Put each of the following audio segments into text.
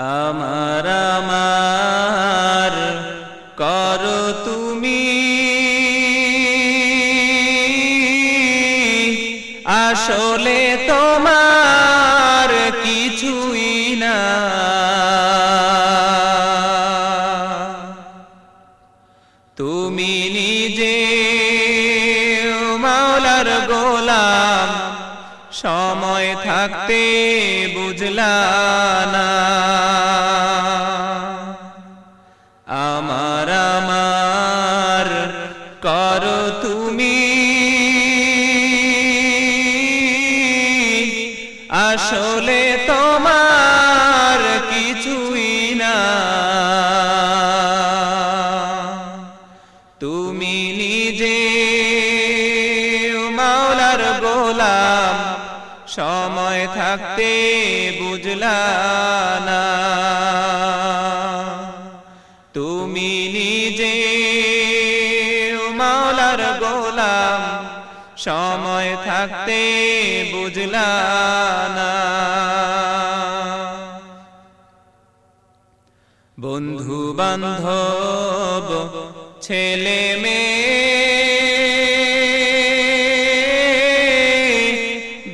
আমার আমার, করো তুমি। আসলে তোমার কিছুই না। তুমি নিজে মাওলার গোলাম, সময় থাকতে বুঝলা না। আমার আমার, করো তুমি। আসলে তোমার কিছুই না। তুমি নিজে মাওলার গোলাম, সময় থাকতে বুঝলা না। মাওলার গোলাম সময় থাকতে বুঝলা না। বন্ধু বান্ধব ছেলে মেয়ে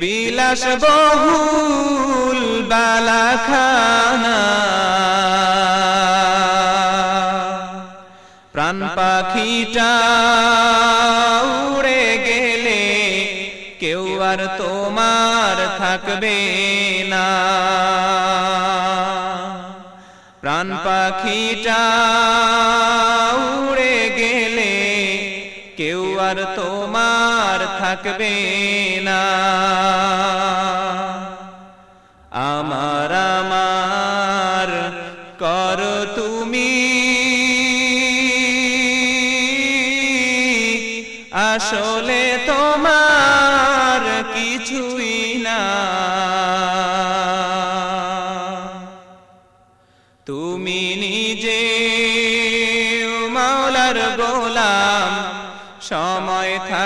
বিলাস বহুল বালাখানা। প্রাণ পাখিটা উড়ে গেলে কেউ আর তোমার থাকবে না। প্রাণ পাখিটা উড়ে গেলে কেউ আর তোমার থাকবে না।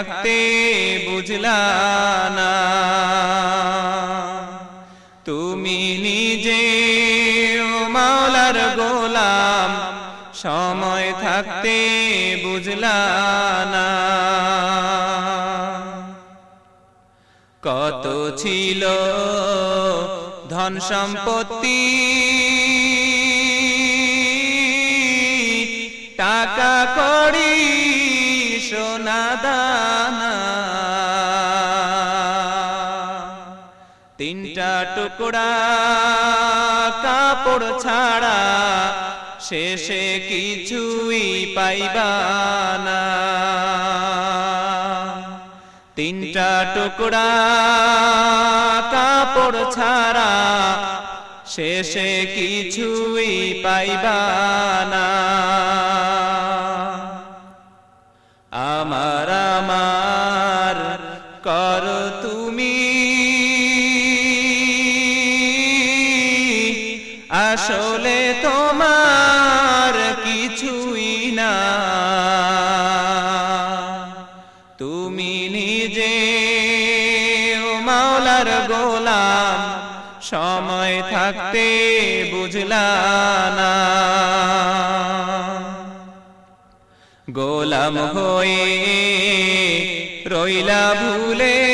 থাকতে বুঝলা না। তুমি নিজে মাওলার গোলাম, সময় থাকতে বুঝলা না। কত ছিল ধন সম্পত্তি, টাকা করি দানা তিনটা টুকরা কাপড় ছাড়া শেষে কিছুই পাইবা না। তিনটা টুকরা কাপড় ছাড়া শেষে কিছুই পাইবা আসলে তোমার কিছুই না। তুমি নিজে মাওলার গোলাম, সময় থাকতে বুঝলা না। গোলাম হয়ে রইলা ভুলে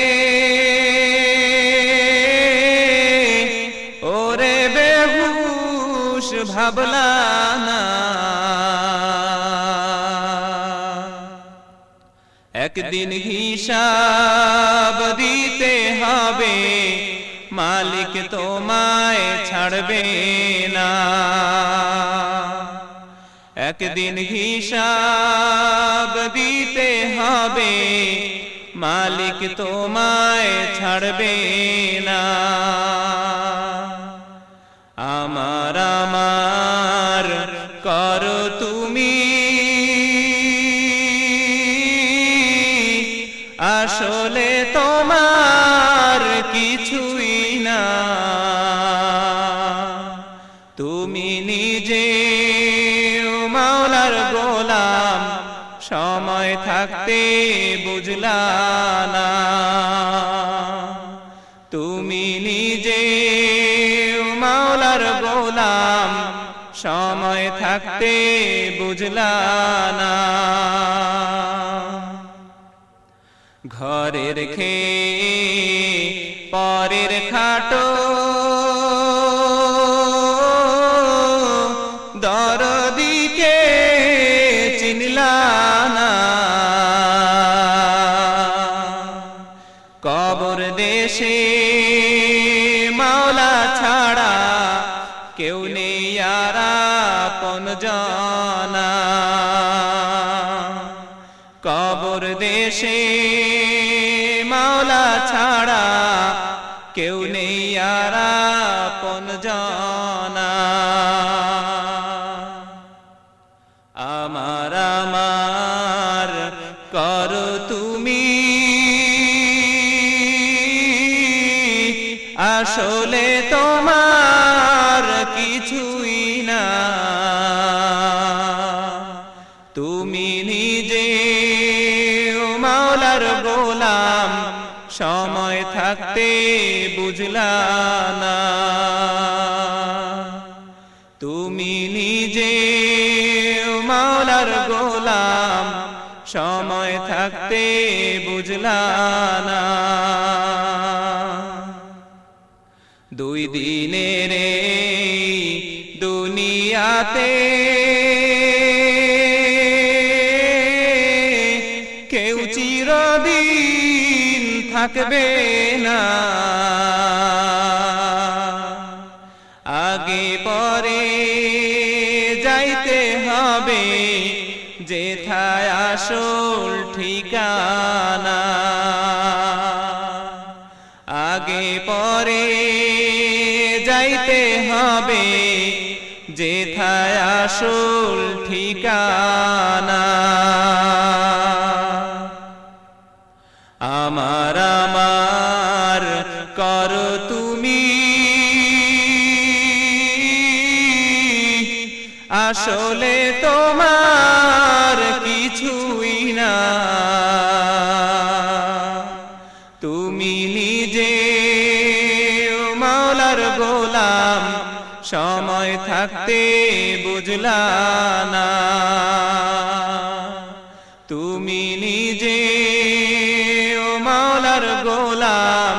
একদিন হিসাব দিতে হবে। মালিক তোমায় ছাড়বে না। একদিন হিসাব দিতে হবে। মালিক তোমায় ছাড়বে না। আসলে তোমার কিছুই না। তুমি নিজে মাওলার গোলাম, সময় থাকতে বুঝলা না। তুমি নিজে মাওলার গোলাম, সময় থাকতে বুঝলা না। ঘরের খে পরের খাটো দরদিকে চিনলা না। কবর দেশে মাওলা ছাড়া কেউ নেই আপন জানা। কেউ নেই আর আপন জানা। আমার আমার কর তুমি। আসলে তোমার কিছুই না। তুমি নিজে মাওলার গোলাম। সময় থাকতে বুঝলা তুমি নিজে মাওলার গোলাম, সময় থাকতে বুঝলা দুই দিনের এই দুনিয়াতে কেউ চিরদিন থাকবে না। পরে যাইতে হবে যেথায় আসল ঠিকানা। আগে পরে যাইতে হবে যেথায় আসল ঠিকানা। আসলে তোমার কিছুই না। তুমি নিজে মাওলার গোলাম, সময় থাকতে বুঝলা না। তুমি নিজে মাওলার গোলাম,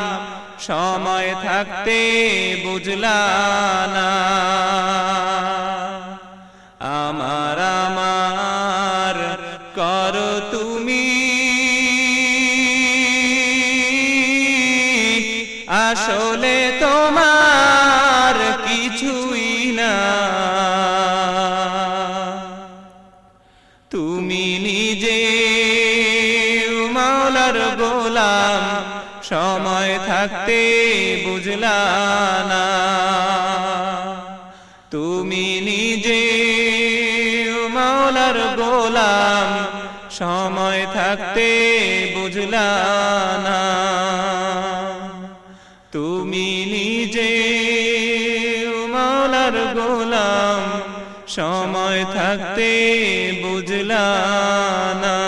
সময় থাকতে বুঝলা না। কর তুমি। আসলে তোমার কিছুই না। তুমি নিজে মাওলার গোলাম, সময় থাকতে বুঝলা না। তুমি নিজে মাওলার গোলাম সময় থাকতে বুঝলা না। তুমি নিজে মালার গোলাম সময় থাকতে বুঝলা না।